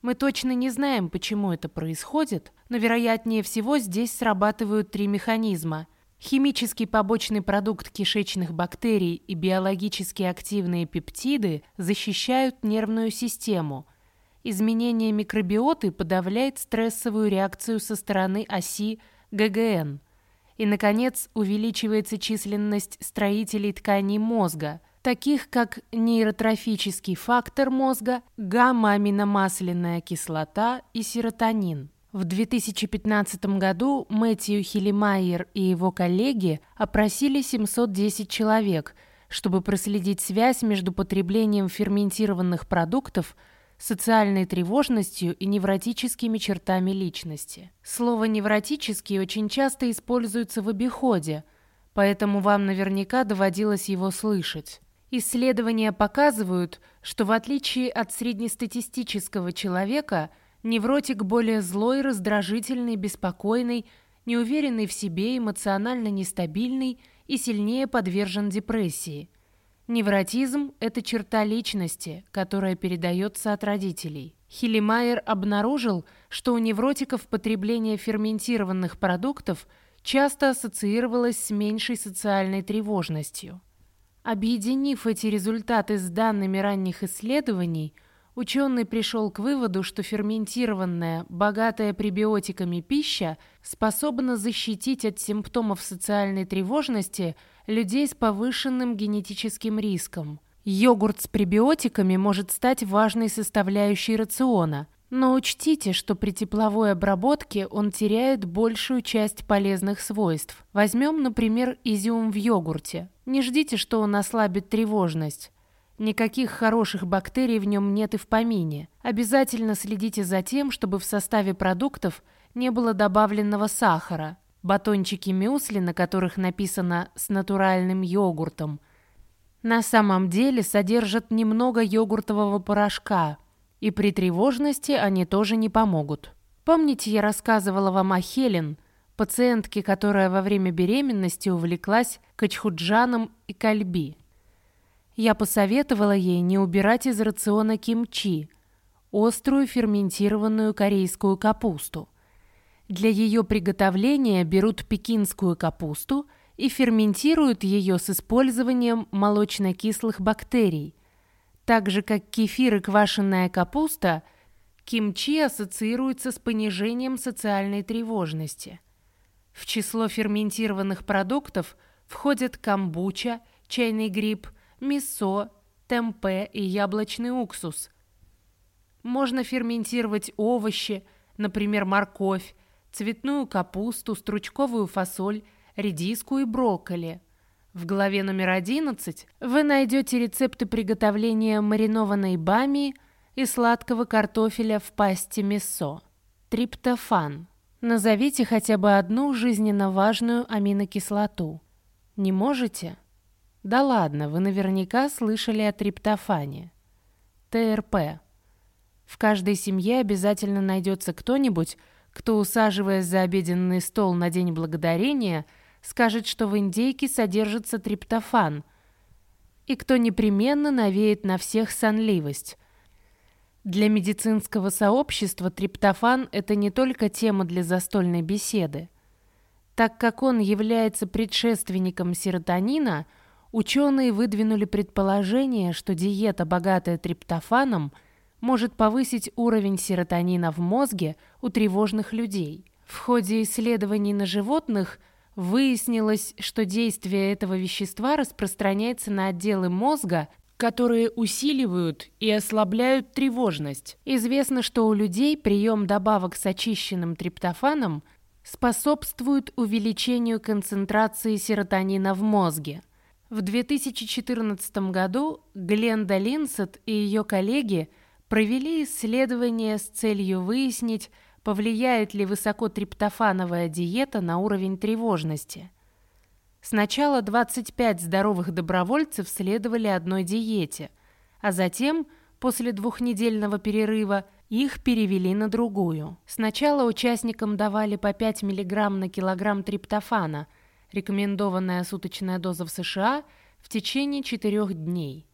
Мы точно не знаем, почему это происходит, но вероятнее всего здесь срабатывают три механизма. Химический побочный продукт кишечных бактерий и биологически активные пептиды защищают нервную систему. Изменение микробиоты подавляет стрессовую реакцию со стороны оси ГГН. И, наконец, увеличивается численность строителей тканей мозга, таких как нейротрофический фактор мозга, гамма-аминомасляная кислота и серотонин. В 2015 году Мэтью Хилимайер и его коллеги опросили 710 человек, чтобы проследить связь между потреблением ферментированных продуктов, социальной тревожностью и невротическими чертами личности. Слово «невротический» очень часто используется в обиходе, поэтому вам наверняка доводилось его слышать. Исследования показывают, что в отличие от среднестатистического человека – Невротик более злой, раздражительный, беспокойный, неуверенный в себе, эмоционально нестабильный и сильнее подвержен депрессии. Невротизм – это черта личности, которая передается от родителей. Хилимайер обнаружил, что у невротиков потребление ферментированных продуктов часто ассоциировалось с меньшей социальной тревожностью. Объединив эти результаты с данными ранних исследований, Ученый пришел к выводу, что ферментированная, богатая пребиотиками пища способна защитить от симптомов социальной тревожности людей с повышенным генетическим риском. Йогурт с пребиотиками может стать важной составляющей рациона, Но учтите, что при тепловой обработке он теряет большую часть полезных свойств. Возьмем, например, изюм в йогурте. Не ждите, что он ослабит тревожность. Никаких хороших бактерий в нем нет и в помине. Обязательно следите за тем, чтобы в составе продуктов не было добавленного сахара. Батончики мюсли, на которых написано «с натуральным йогуртом», на самом деле содержат немного йогуртового порошка – и при тревожности они тоже не помогут. Помните, я рассказывала вам о Хелен, пациентке, которая во время беременности увлеклась качхуджаном и кальби? Я посоветовала ей не убирать из рациона кимчи, острую ферментированную корейскую капусту. Для ее приготовления берут пекинскую капусту и ферментируют ее с использованием молочно-кислых бактерий – так же, как кефир и квашеная капуста, кимчи ассоциируется с понижением социальной тревожности. В число ферментированных продуктов входят камбуча, чайный гриб, мисо, темпе и яблочный уксус. Можно ферментировать овощи, например, морковь, цветную капусту, стручковую фасоль, редиску и брокколи – в главе номер 11 вы найдете рецепты приготовления маринованной бами и сладкого картофеля в пасте мисо. Триптофан. Назовите хотя бы одну жизненно важную аминокислоту. Не можете? Да ладно, вы наверняка слышали о триптофане. ТРП. В каждой семье обязательно найдется кто-нибудь, кто, усаживаясь за обеденный стол на День Благодарения – скажет, что в индейке содержится триптофан, и кто непременно навеет на всех сонливость. Для медицинского сообщества триптофан – это не только тема для застольной беседы. Так как он является предшественником серотонина, ученые выдвинули предположение, что диета, богатая триптофаном, может повысить уровень серотонина в мозге у тревожных людей. В ходе исследований на животных – Выяснилось, что действие этого вещества распространяется на отделы мозга, которые усиливают и ослабляют тревожность. Известно, что у людей прием добавок с очищенным триптофаном способствует увеличению концентрации серотонина в мозге. В 2014 году Гленда Линсет и ее коллеги провели исследование с целью выяснить, повлияет ли высокотриптофановая диета на уровень тревожности. Сначала 25 здоровых добровольцев следовали одной диете, а затем, после двухнедельного перерыва, их перевели на другую. Сначала участникам давали по 5 мг на килограмм триптофана, рекомендованная суточная доза в США, в течение 4 дней.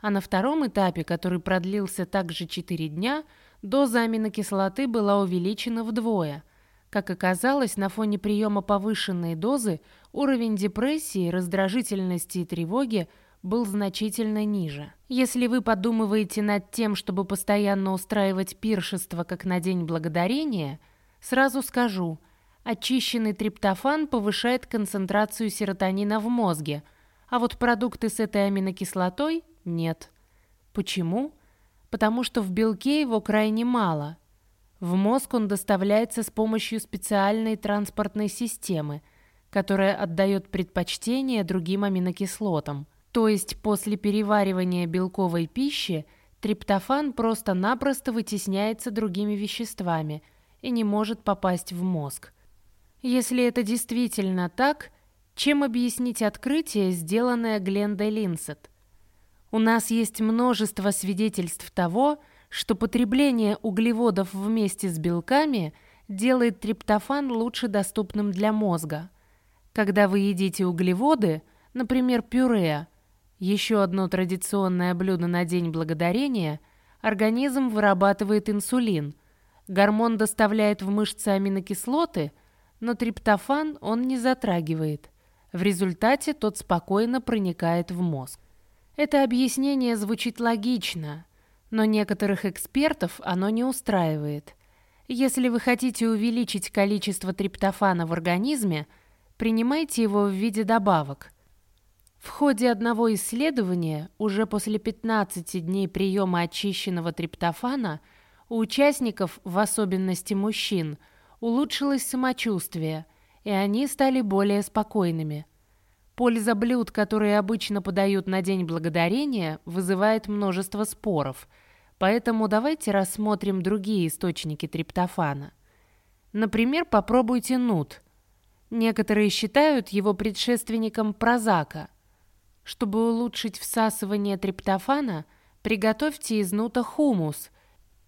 А на втором этапе, который продлился также 4 дня, доза аминокислоты была увеличена вдвое. Как оказалось, на фоне приема повышенной дозы уровень депрессии, раздражительности и тревоги был значительно ниже. Если вы подумываете над тем, чтобы постоянно устраивать пиршество, как на День Благодарения, сразу скажу, очищенный триптофан повышает концентрацию серотонина в мозге, а вот продукты с этой аминокислотой – нет. Почему? потому что в белке его крайне мало. В мозг он доставляется с помощью специальной транспортной системы, которая отдает предпочтение другим аминокислотам. То есть после переваривания белковой пищи триптофан просто-напросто вытесняется другими веществами и не может попасть в мозг. Если это действительно так, чем объяснить открытие, сделанное Глендой Линсет – у нас есть множество свидетельств того, что потребление углеводов вместе с белками делает триптофан лучше доступным для мозга. Когда вы едите углеводы, например, пюре, еще одно традиционное блюдо на День Благодарения, организм вырабатывает инсулин. Гормон доставляет в мышцы аминокислоты, но триптофан он не затрагивает. В результате тот спокойно проникает в мозг. Это объяснение звучит логично, но некоторых экспертов оно не устраивает. Если вы хотите увеличить количество триптофана в организме, принимайте его в виде добавок. В ходе одного исследования уже после 15 дней приема очищенного триптофана У участников, в особенности мужчин, улучшилось самочувствие, и они стали более спокойными. Польза блюд, которые обычно подают на День Благодарения, вызывает множество споров, поэтому давайте рассмотрим другие источники триптофана. Например, попробуйте нут. Некоторые считают его предшественником прозака. Чтобы улучшить всасывание триптофана, приготовьте из нута хумус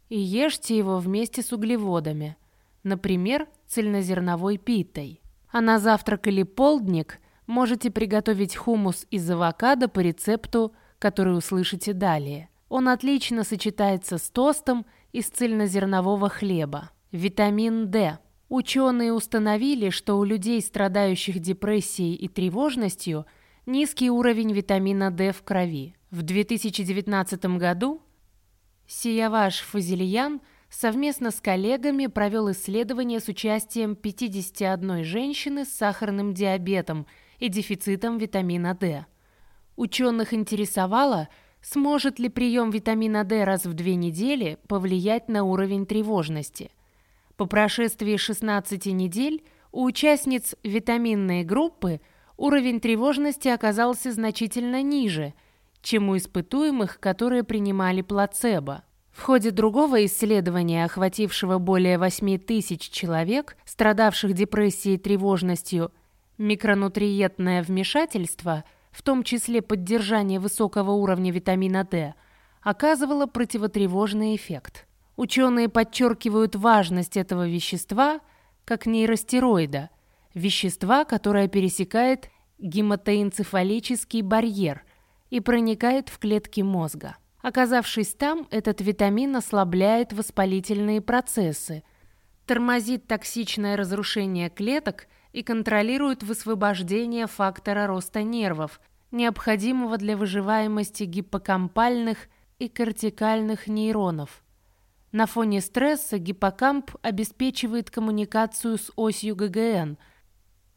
и ешьте его вместе с углеводами, например, цельнозерновой питой. А на завтрак или полдник можете приготовить хумус из авокадо по рецепту, который услышите далее. Он отлично сочетается с тостом из цельнозернового хлеба. Витамин D. Ученые установили, что у людей, страдающих депрессией и тревожностью, низкий уровень витамина D в крови. В 2019 году Сияваш Фазильян совместно с коллегами провел исследование с участием 51 женщины с сахарным диабетом и дефицитом витамина D. Ученых интересовало, сможет ли прием витамина D раз в две недели повлиять на уровень тревожности – по прошествии 16 недель у участниц витаминной группы уровень тревожности оказался значительно ниже, чем у испытуемых, которые принимали плацебо. В ходе другого исследования, охватившего более 8 тысяч человек, страдавших депрессией и тревожностью, микронутриентное вмешательство, в том числе поддержание высокого уровня витамина D, оказывало противотревожный эффект. Ученые подчеркивают важность этого вещества как нейростероида, вещества, которое пересекает гематоэнцефалический барьер и проникает в клетки мозга. Оказавшись там, этот витамин ослабляет воспалительные процессы, тормозит токсичное разрушение клеток и контролирует высвобождение фактора роста нервов, необходимого для выживаемости гиппокампальных и кортикальных нейронов. На фоне стресса гиппокамп обеспечивает коммуникацию с осью ГГН,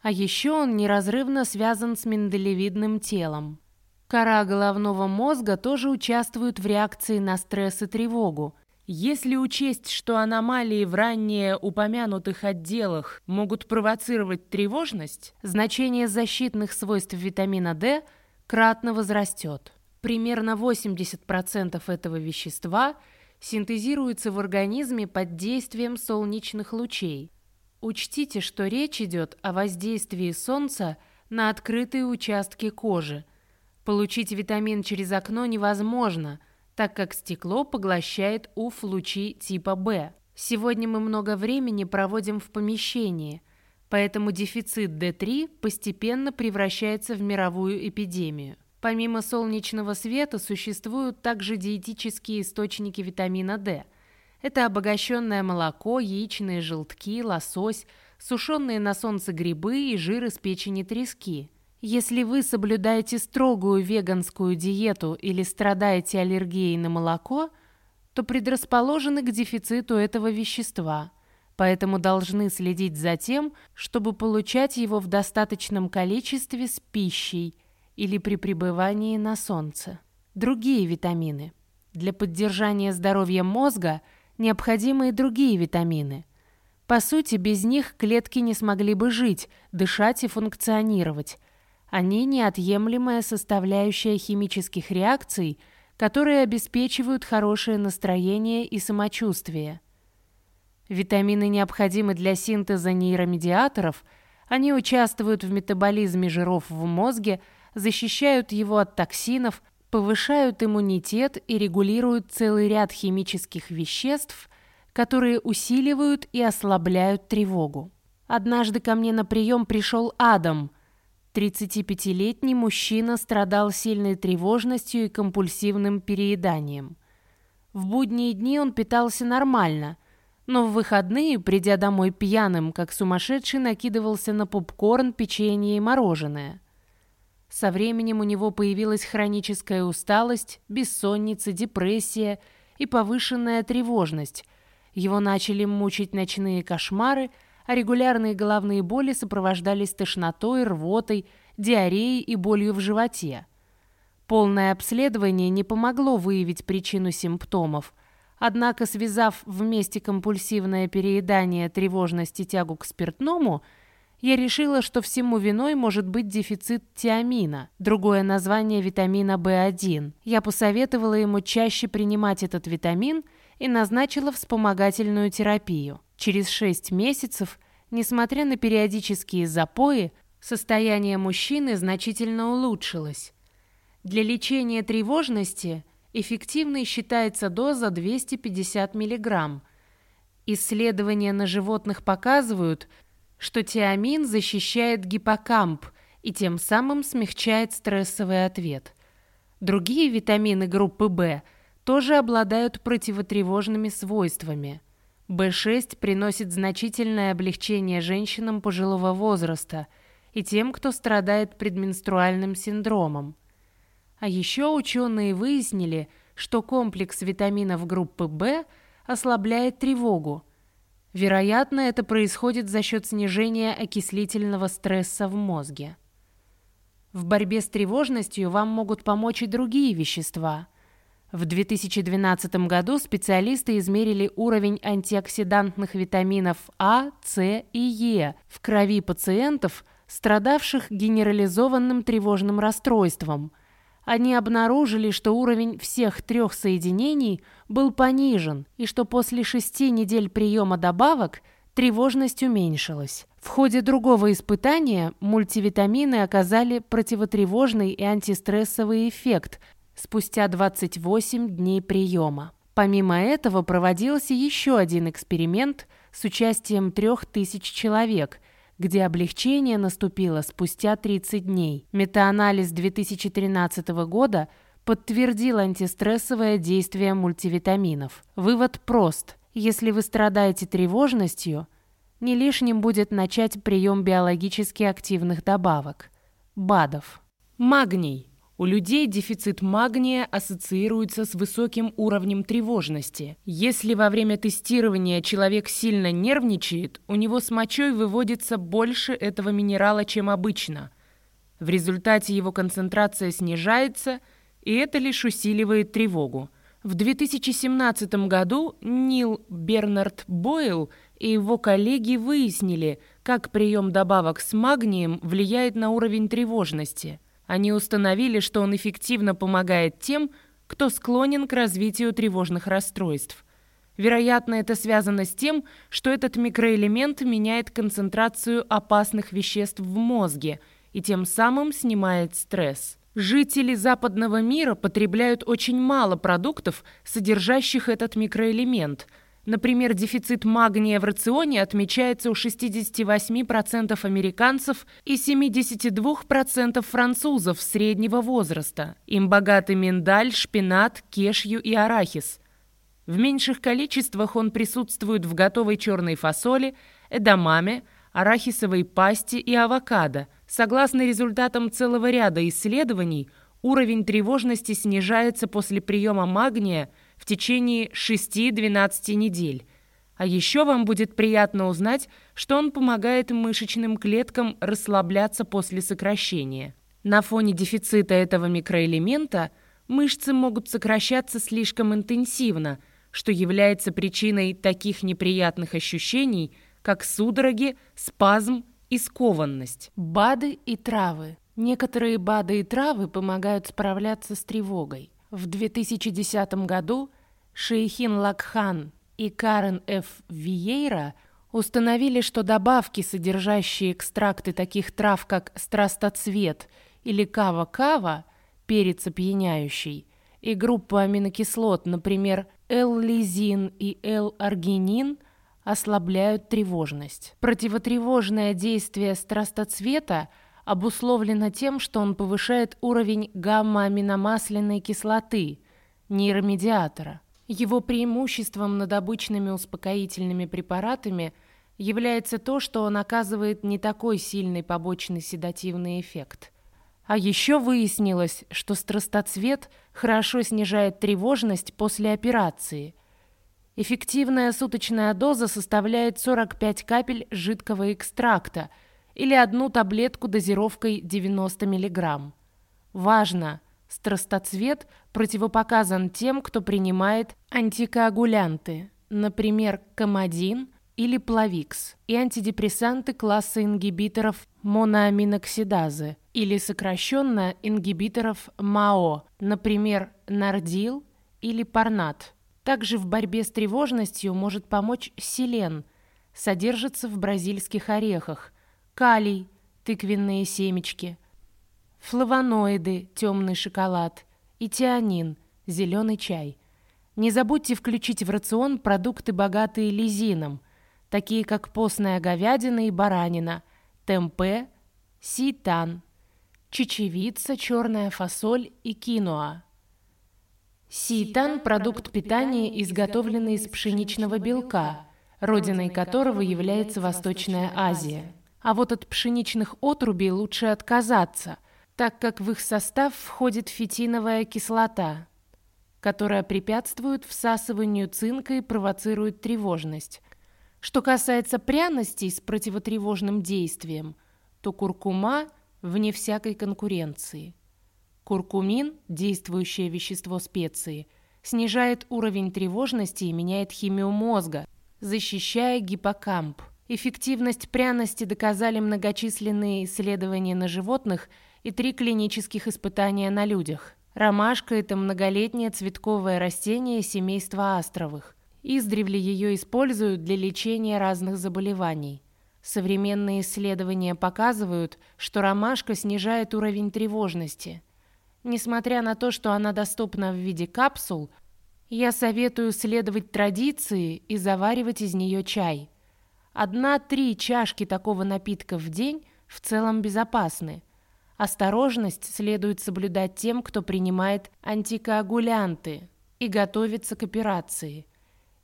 а еще он неразрывно связан с миндалевидным телом. Кора головного мозга тоже участвует в реакции на стресс и тревогу. Если учесть, что аномалии в ранее упомянутых отделах могут провоцировать тревожность, значение защитных свойств витамина D кратно возрастет. Примерно 80% этого вещества – синтезируется в организме под действием солнечных лучей. Учтите, что речь идет о воздействии солнца на открытые участки кожи. Получить витамин через окно невозможно, так как стекло поглощает УФ-лучи типа В. Сегодня мы много времени проводим в помещении, поэтому дефицит D3 постепенно превращается в мировую эпидемию. Помимо солнечного света существуют также диетические источники витамина D. Это обогащенное молоко, яичные желтки, лосось, сушеные на солнце грибы и жир из печени трески. Если вы соблюдаете строгую веганскую диету или страдаете аллергией на молоко, то предрасположены к дефициту этого вещества, поэтому должны следить за тем, чтобы получать его в достаточном количестве с пищей – или при пребывании на солнце. Другие витамины. Для поддержания здоровья мозга необходимы и другие витамины. По сути, без них клетки не смогли бы жить, дышать и функционировать. Они неотъемлемая составляющая химических реакций, которые обеспечивают хорошее настроение и самочувствие. Витамины необходимы для синтеза нейромедиаторов, они участвуют в метаболизме жиров в мозге, защищают его от токсинов, повышают иммунитет и регулируют целый ряд химических веществ, которые усиливают и ослабляют тревогу. Однажды ко мне на прием пришел Адам. 35-летний мужчина страдал сильной тревожностью и компульсивным перееданием. В будние дни он питался нормально, но в выходные, придя домой пьяным, как сумасшедший, накидывался на попкорн, печенье и мороженое – со временем у него появилась хроническая усталость, бессонница, депрессия и повышенная тревожность. Его начали мучить ночные кошмары, а регулярные головные боли сопровождались тошнотой, рвотой, диареей и болью в животе. Полное обследование не помогло выявить причину симптомов, Однако, связав вместе компульсивное переедание, тревожность и тягу к спиртному, я решила, что всему виной может быть дефицит тиамина, другое название витамина В1. Я посоветовала ему чаще принимать этот витамин и назначила вспомогательную терапию. Через 6 месяцев, несмотря на периодические запои, состояние мужчины значительно улучшилось. Для лечения тревожности эффективной считается доза 250 мг. Исследования на животных показывают, что тиамин защищает гиппокамп и тем самым смягчает стрессовый ответ. Другие витамины группы В тоже обладают противотревожными свойствами. В6 приносит значительное облегчение женщинам пожилого возраста и тем, кто страдает предменструальным синдромом. А еще ученые выяснили, что комплекс витаминов группы В ослабляет тревогу. Вероятно, это происходит за счет снижения окислительного стресса в мозге. В борьбе с тревожностью вам могут помочь и другие вещества. В 2012 году специалисты измерили уровень антиоксидантных витаминов А, С и Е в крови пациентов, страдавших генерализованным тревожным расстройством – они обнаружили, что уровень всех трех соединений был понижен и что после шести недель приема добавок тревожность уменьшилась. В ходе другого испытания мультивитамины оказали противотревожный и антистрессовый эффект спустя 28 дней приема. Помимо этого проводился еще один эксперимент с участием 3000 человек – где облегчение наступило спустя 30 дней. Метаанализ 2013 года подтвердил антистрессовое действие мультивитаминов. Вывод прост. Если вы страдаете тревожностью, не лишним будет начать прием биологически активных добавок – БАДов. Магний. У людей дефицит магния ассоциируется с высоким уровнем тревожности. Если во время тестирования человек сильно нервничает, у него с мочой выводится больше этого минерала, чем обычно. В результате его концентрация снижается, и это лишь усиливает тревогу. В 2017 году Нил Бернард Бойл и его коллеги выяснили, как прием добавок с магнием влияет на уровень тревожности – они установили, что он эффективно помогает тем, кто склонен к развитию тревожных расстройств. Вероятно, это связано с тем, что этот микроэлемент меняет концентрацию опасных веществ в мозге и тем самым снимает стресс. Жители западного мира потребляют очень мало продуктов, содержащих этот микроэлемент – Например, дефицит магния в рационе отмечается у 68% американцев и 72% французов среднего возраста. Им богаты миндаль, шпинат, кешью и арахис. В меньших количествах он присутствует в готовой черной фасоли, эдамаме, арахисовой пасте и авокадо. Согласно результатам целого ряда исследований, уровень тревожности снижается после приема магния – в течение 6-12 недель. А еще вам будет приятно узнать, что он помогает мышечным клеткам расслабляться после сокращения. На фоне дефицита этого микроэлемента мышцы могут сокращаться слишком интенсивно, что является причиной таких неприятных ощущений, как судороги, спазм и скованность. БАДы и травы. Некоторые БАДы и травы помогают справляться с тревогой. В 2010 году Шейхин Лакхан и Карен Ф. Виейра установили, что добавки, содержащие экстракты таких трав, как страстоцвет или кава-кава, перец опьяняющий, и группу аминокислот, например, L-лизин и L-аргинин, ослабляют тревожность. Противотревожное действие страстоцвета – обусловлено тем, что он повышает уровень гамма-аминомасляной кислоты, нейромедиатора. Его преимуществом над обычными успокоительными препаратами является то, что он оказывает не такой сильный побочный седативный эффект. А еще выяснилось, что страстоцвет хорошо снижает тревожность после операции. Эффективная суточная доза составляет 45 капель жидкого экстракта – или одну таблетку дозировкой 90 мг. Важно! Страстоцвет противопоказан тем, кто принимает антикоагулянты, например, комадин или плавикс, и антидепрессанты класса ингибиторов моноаминоксидазы или сокращенно ингибиторов МАО, например, нардил или парнат. Также в борьбе с тревожностью может помочь селен, содержится в бразильских орехах, калий, тыквенные семечки, флавоноиды, темный шоколад и тианин, зеленый чай. Не забудьте включить в рацион продукты, богатые лизином, такие как постная говядина и баранина, темпе, ситан, чечевица, черная фасоль и киноа. Ситан – продукт питания, изготовленный из пшеничного белка, родиной которого является Восточная Азия. А вот от пшеничных отрубей лучше отказаться, так как в их состав входит фитиновая кислота, которая препятствует всасыванию цинка и провоцирует тревожность. Что касается пряностей с противотревожным действием, то куркума вне всякой конкуренции – Куркумин, действующее вещество специи, снижает уровень тревожности и меняет химию мозга, защищая гиппокамп. Эффективность пряности доказали многочисленные исследования на животных и три клинических испытания на людях. Ромашка – это многолетнее цветковое растение семейства астровых. Издревле ее используют для лечения разных заболеваний. Современные исследования показывают, что ромашка снижает уровень тревожности – Несмотря на то, что она доступна в виде капсул, я советую следовать традиции и заваривать из нее чай. Одна-три чашки такого напитка в день в целом безопасны. Осторожность следует соблюдать тем, кто принимает антикоагулянты и готовится к операции.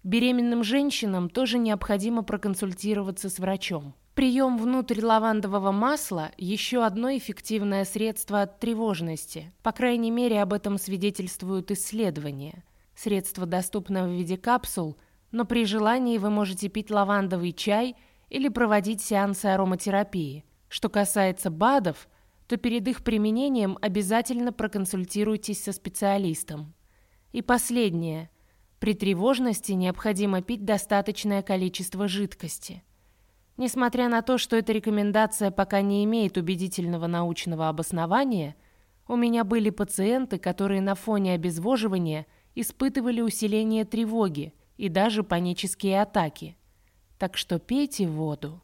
Беременным женщинам тоже необходимо проконсультироваться с врачом. Прием внутрь лавандового масла – еще одно эффективное средство от тревожности. По крайней мере, об этом свидетельствуют исследования. Средство доступно в виде капсул, но при желании вы можете пить лавандовый чай или проводить сеансы ароматерапии. Что касается БАДов, то перед их применением обязательно проконсультируйтесь со специалистом. И последнее. При тревожности необходимо пить достаточное количество жидкости – Несмотря на то, что эта рекомендация пока не имеет убедительного научного обоснования, у меня были пациенты, которые на фоне обезвоживания испытывали усиление тревоги и даже панические атаки. Так что пейте воду.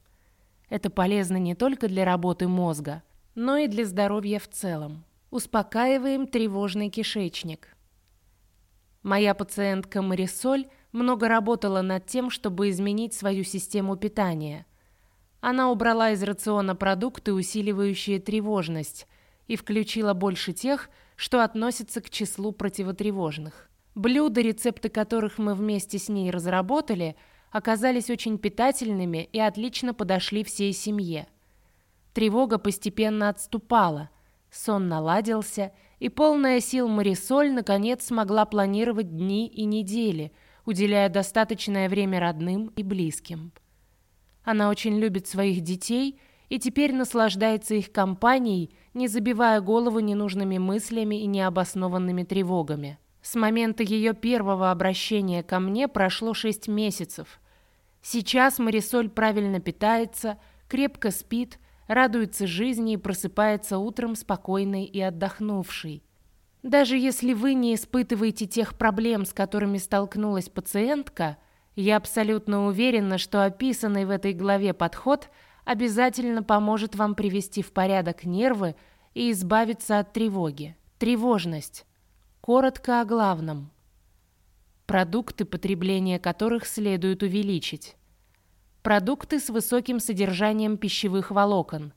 Это полезно не только для работы мозга, но и для здоровья в целом. Успокаиваем тревожный кишечник. Моя пациентка Марисоль много работала над тем, чтобы изменить свою систему питания – она убрала из рациона продукты, усиливающие тревожность, и включила больше тех, что относятся к числу противотревожных. Блюда, рецепты которых мы вместе с ней разработали, оказались очень питательными и отлично подошли всей семье. Тревога постепенно отступала, сон наладился, и полная сил Марисоль наконец смогла планировать дни и недели, уделяя достаточное время родным и близким. Она очень любит своих детей и теперь наслаждается их компанией, не забивая голову ненужными мыслями и необоснованными тревогами. С момента ее первого обращения ко мне прошло шесть месяцев. Сейчас Марисоль правильно питается, крепко спит, радуется жизни и просыпается утром спокойной и отдохнувшей. Даже если вы не испытываете тех проблем, с которыми столкнулась пациентка – я абсолютно уверена, что описанный в этой главе подход обязательно поможет вам привести в порядок нервы и избавиться от тревоги. Тревожность. Коротко о главном. Продукты, потребления которых следует увеличить. Продукты с высоким содержанием пищевых волокон.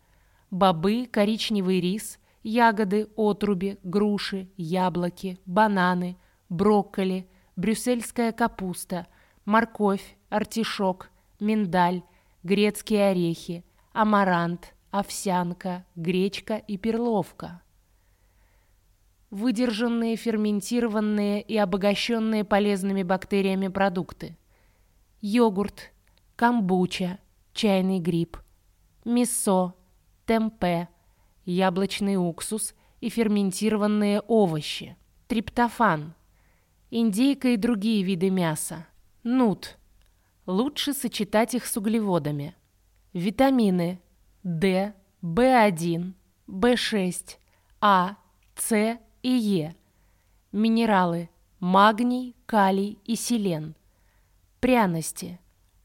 Бобы, коричневый рис, ягоды, отруби, груши, яблоки, бананы, брокколи, брюссельская капуста – морковь, артишок, миндаль, грецкие орехи, амарант, овсянка, гречка и перловка. Выдержанные, ферментированные и обогащенные полезными бактериями продукты. Йогурт, камбуча, чайный гриб, мисо, темпе, яблочный уксус и ферментированные овощи. Триптофан. Индейка и другие виды мяса. Нут. Лучше сочетать их с углеводами. Витамины D, В1, В6, А, С и Е. Минералы магний, калий и селен. Пряности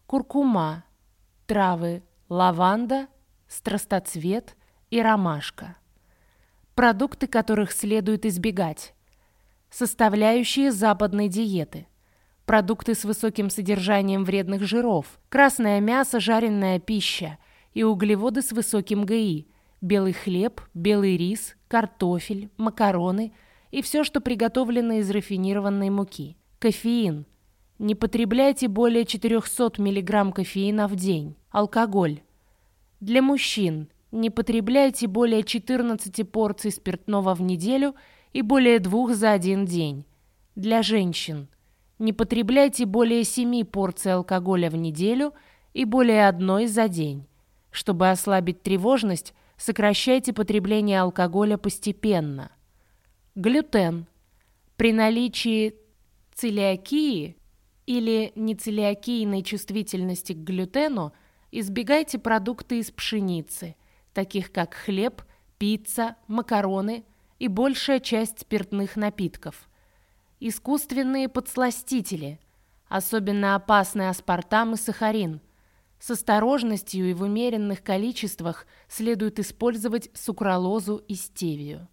куркума, травы лаванда, страстоцвет и ромашка. Продукты, которых следует избегать. Составляющие западной диеты. Продукты с высоким содержанием вредных жиров, красное мясо, жареная пища и углеводы с высоким ГИ, белый хлеб, белый рис, картофель, макароны и все, что приготовлено из рафинированной муки. Кофеин. Не потребляйте более 400 мг кофеина в день. Алкоголь. Для мужчин не потребляйте более 14 порций спиртного в неделю и более двух за один день. Для женщин не потребляйте более 7 порций алкоголя в неделю и более одной за день. Чтобы ослабить тревожность, сокращайте потребление алкоголя постепенно. Глютен. При наличии целиакии или нецелиакийной чувствительности к глютену избегайте продукты из пшеницы, таких как хлеб, пицца, макароны и большая часть спиртных напитков. Искусственные подсластители, особенно опасны аспартам и сахарин. С осторожностью и в умеренных количествах следует использовать сукралозу и стевию.